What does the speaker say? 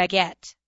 baguette.